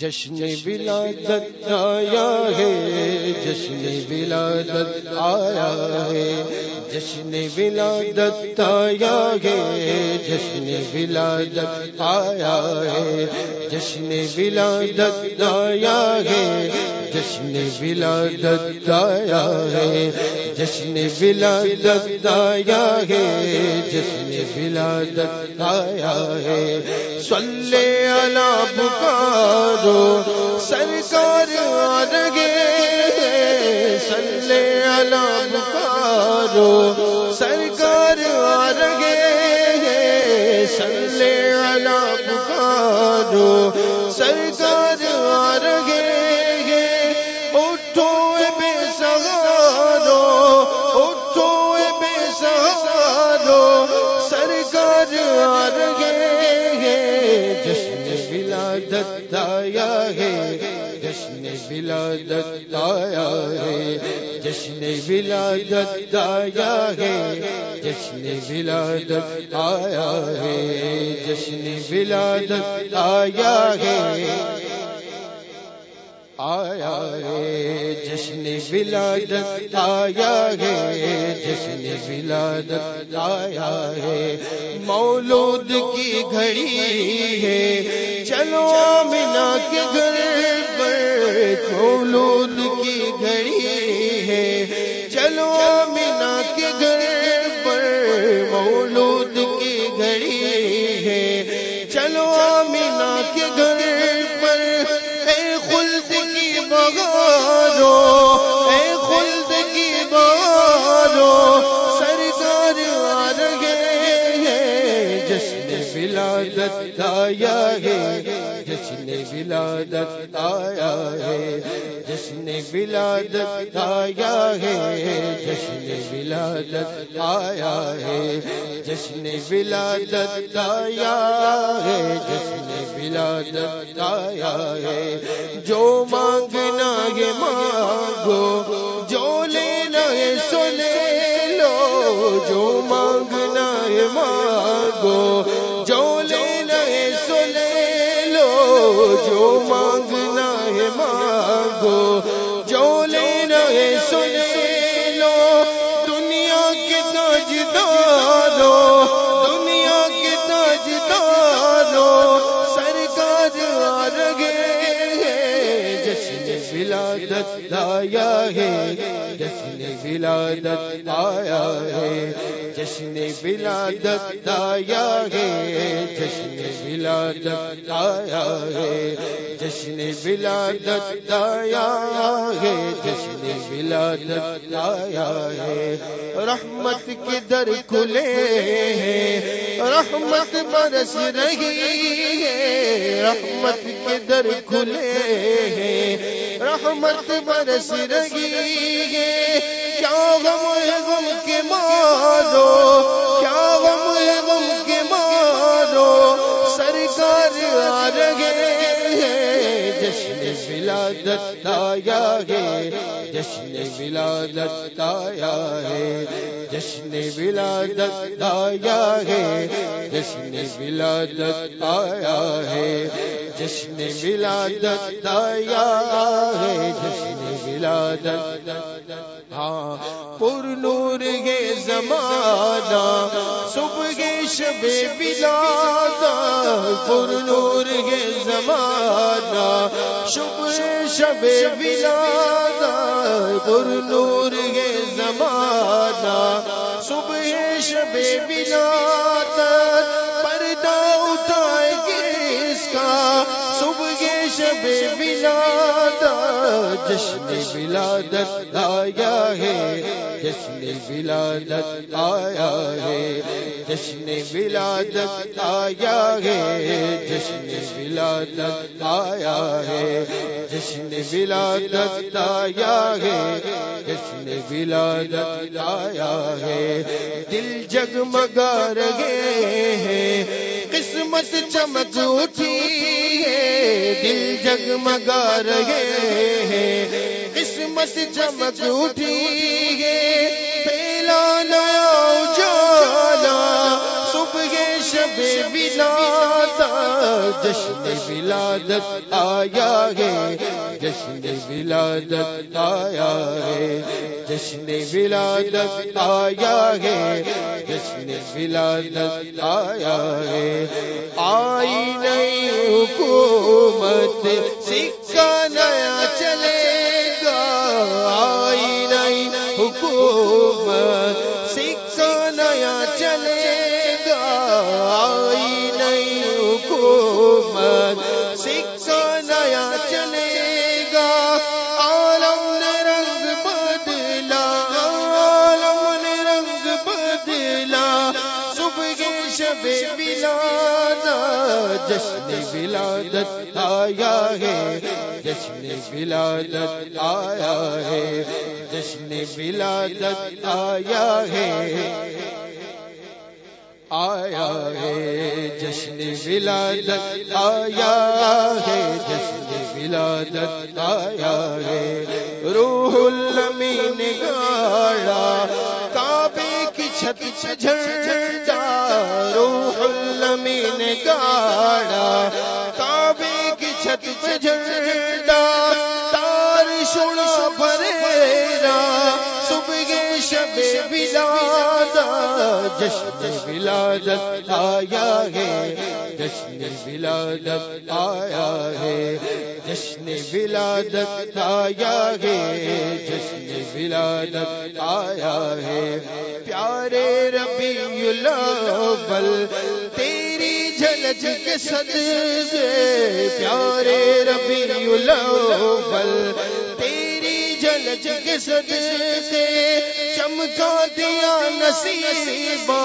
جشن ولادت آیا ہے جشن ولادت آیا ہے۔ جشن ولادت آیا ہے جشن ولادت آیا ہے جشن ولادت آیا ہے جشن ولادت آیا ہے۔ جشن ولادت آیا ہے جشن ولادت آیا ہے۔ صلی اللہ پکارو، سرکار آ رہے صلی اللہ پکارو، سرکار آ رہے صلی اللہ پکارو ولادت آیا ہے، جشن ولادت آیا ہے، جشن ولادت آیا ہے، جشن ولادت آیا ہے، جشن ولادت آیا ہے آیا ہے۔ جشن ولادت آیا ہے جشن ولادت آیا ہے۔ مولود کی گھڑی ہے، چلو آمنا کے گھر پر۔ مولود کی گھڑی ہے، چلو ولادت آیا ہے جشن ولادت آیا ہے جشن ولادت آیا ہے جشن ولادت آیا ہے جشن ولادت آیا ہے۔ جو مانگنا ہے مانگو، جو لینا ہے سو لو۔ جو مانگنا ہے مانگو جو مانگنا ہے مانگو، جو لینا ہے سو لے لو۔ دنیا کے تاجدارو دنیا کے تاجدارو سرکار آ رہے ہیں۔ جشن ولادت آیا ہے، جشن ولادت آیا ہے۔ جشن ولادت آیا ہے، جشن ولادت آیا ہے، جشن ولادت آیا ہے، جشن ولادت آیا ہے۔ رحمت کے در کھلے ہیں؟ رحمت برس رہی ہے۔ رحمت کے در کھلے ہیں؟ رحمت برس رہی ہے۔ کیا غم ہے غم کے مارو، کیا غم ہے غم کے مارو۔ سرکار آ رہے ہیں، جشن ولادت آیا ہے۔ جشن ولادت آیا ہے۔ جشن ولادت آیا ہے۔ جشن ولادت آیا ہے۔ جشن ولادت آیا ہے، جشن ولادت۔ ہاں پر نور یہ زمانہ، صبح گے شب بلادا پر نور یہ زمانہ، صبح شب بلادا پر نور یہ زمانہ، صبح شب بلادا شب بلادا جشن ولادت آیا ہے۔ جشن ولادت آیا ہے۔ جشن ولادت آیا ہے۔ جشن ولادت آیا ہے۔ جشن ولادت آیا ہے۔ جشن ولادت آیا ہے۔ دل جگمگا رہے ہیں۔ قسمت چمک اٹھی ہے، دل جگمگا رہے ہیں۔ قسمت چمک اٹھی ہے پہلا نیا اجالا، صبح شب بلا جشن ولادت آیا ہے، جشن ولادت آیا ہے، جشن ولادت آیا ہے، جشن ولادت آیا ہے۔ آئی نئی حکومت، سکہ نیا چلے۔ ولادت آیا ہے، جشن ولادت آیا ہے، جشن ولادت آیا ہے آیا ہے، جشن ولادت آیا ہے، جشن ولادت آیا ہے۔ روح المین گاڑا کعبے کی چھت جھنڈا روح المین گاڑا چھت پہ جھنڈا، تار سنا بھرے صبح شب ولادت، جشن ولادت آیا ہے۔ جشن ولادت آیا ہے۔ جشن ولادت آیا ہے۔ جشن ولادت آیا ہے۔ پیارے ربی الاول کے صدقے پیارے ربی الاول تیری جھلک کے صدقے چمکا دیا نصیبا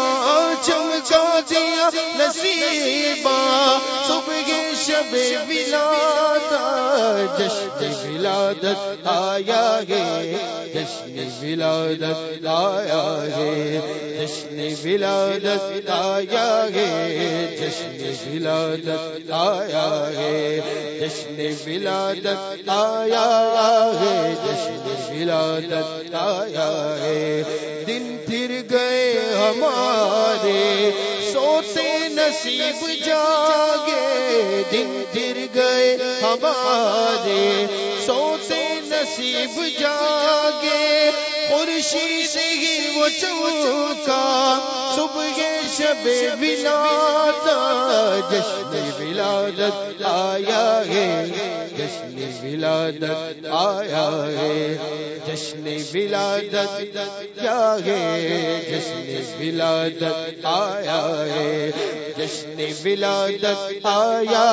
چمکا دیا نصیبا صبح شب ولادت، جشن ولادت آیا ہے۔ جشن ولادت آیا ہے۔ جشن ولادت آیا ہے۔ جشن ولادت آیا ہے۔ جشن ولادت آیا ہے۔ جشن ولادت آیا ہے۔ دن پھر گئے ہمارے سوتے نصیب جاگے۔ دن پھر گئے ہمارے سوتے نصیب جاگے۔ خورشی سے ہی وہ چوکا، صبح شب ولادت، جشن ولادت آیا ہے، جشن ولادت آیا ہے، جشن ولادت کیا ہے، جشن ولادت آیا ہے، جشن ولادت آیا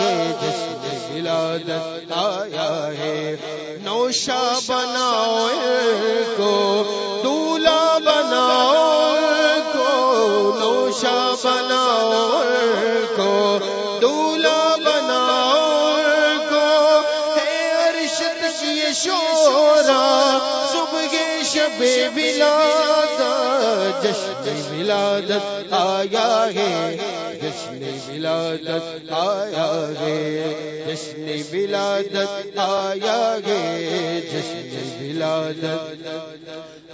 ہے، جشن ولادت آیا ہے۔ نوشا بناؤ کو دولا بناؤ کو نوشا بناؤ کو دولا بناؤ کو۔ ہے ارشد کی شورا، صبح شب ولادت، جشن ولادت آیا ہے۔ ولادت آیا گے جشن ولادت آیا گے جشن ولادت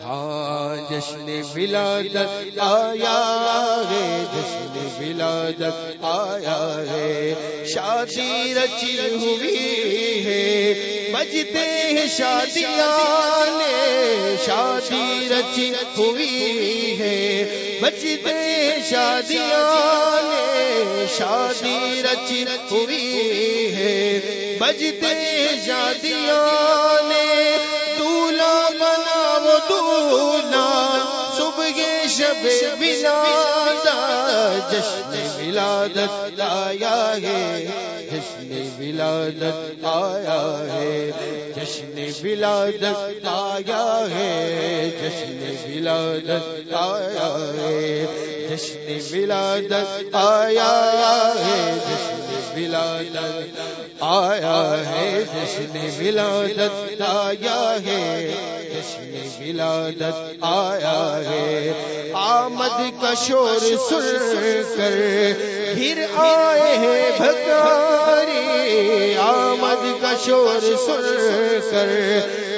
ہاں جشن ولادت آیا گے جشن ولادت آیا ہے۔ شادی رچی ہوئی ہے۔ بجتے ہیں شادیاں نے۔ شادی رچی ہوئی ہے۔ بجتے ہیں شادیاں نے۔ شادی رچی ہوئی ہے۔ بجتے ہیں شادیاں نے۔ دولا بنا وہ دولا صبح شب ولادت جشن ولادت آیا ہے۔ جشن ولادت آیا ہے۔ جشن ولادت آیا ہے۔ جشن ولادت آیا ہے۔ جشن ولادت آیا ہے۔ جشن ولادت آیا ہے جشن ولادت آیا ہے جشن ولادت آیا ہے۔ آمد کا شور سن کر پھر آئے ہیں بھکاری۔ آمد آمد کا شور سن کر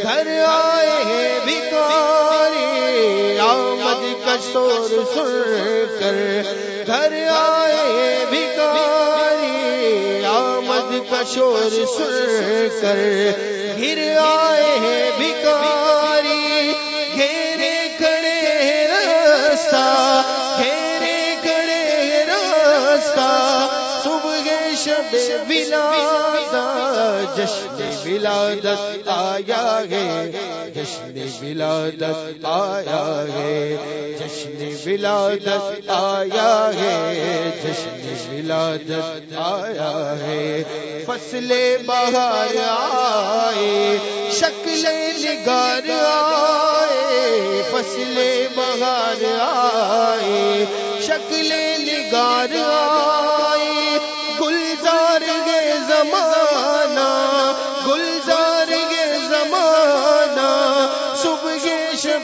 گھر آئے ہیں بھکاری۔ آمد کا شور سن کر گھر آئے ہیں بھکاری۔ آمد کا شور سن کر گر آئے ہیں ولادت آیا ہے، جشن ولادت آیا ہے، جشن ولادت آیا ہے، جشن ولادت آیا ہے۔ فصل بہار آئے، شکل نگار آئے۔ فصل بہار آئے، شکل نگار آئے۔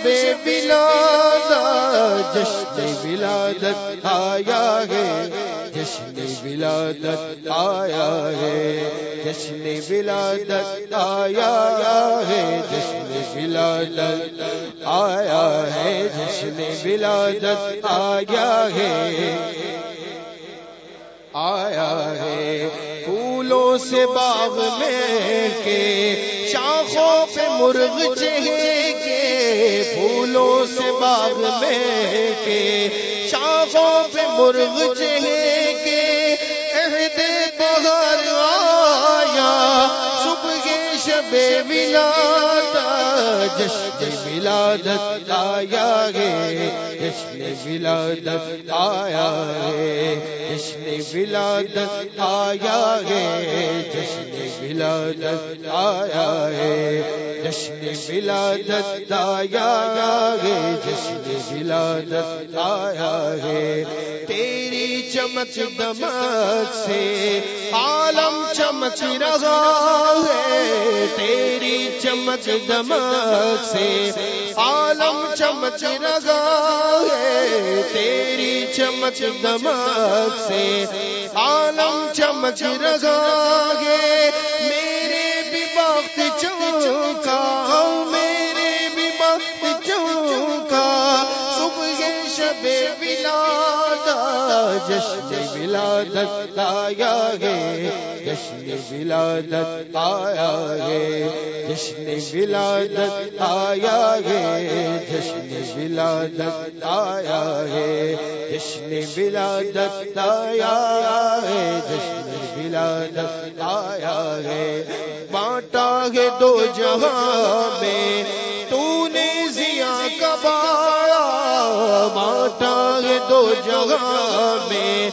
شب بلاد جشن ولادت آیا ہے۔ جشن ولادت آیا ہے۔ جشن ولادت آیا ہے۔ جشن ولادت آیا ہے۔ جشن ولادت آیا ہے۔ آیا ہے۔ پھولوں سے باغ میں کے، شاخوں پہ مرغ چہے پھولوں سے باغ میں کے شاخوں پہ مرغ چہے۔ جشن ولادت آیا گے جشن ولادت آیا ہے جشن ولادت آیا ہے جشن ولادت آیا ہے جشن ولادت آیا ہے جشن ولادت آیا ہے۔ تیری چمچ دمک سے عالم چمچ رہا ہے، تیری چمچ دمک سے۔ عالم چمچ رہا ہے، تیری چمچ دمک سے۔ عالم چمچ رہا ہے، میرے ولادت، جشن ولادت آیا ہے جشن ولادت آیا ہے جشن ولادت آیا ہے جشن ولادت آیا ہے جشن ولادت آیا ہے جشن ولادت آیا ہے بانٹا ہے دو جہاں میں۔ بانٹا ہے دو جگہ میں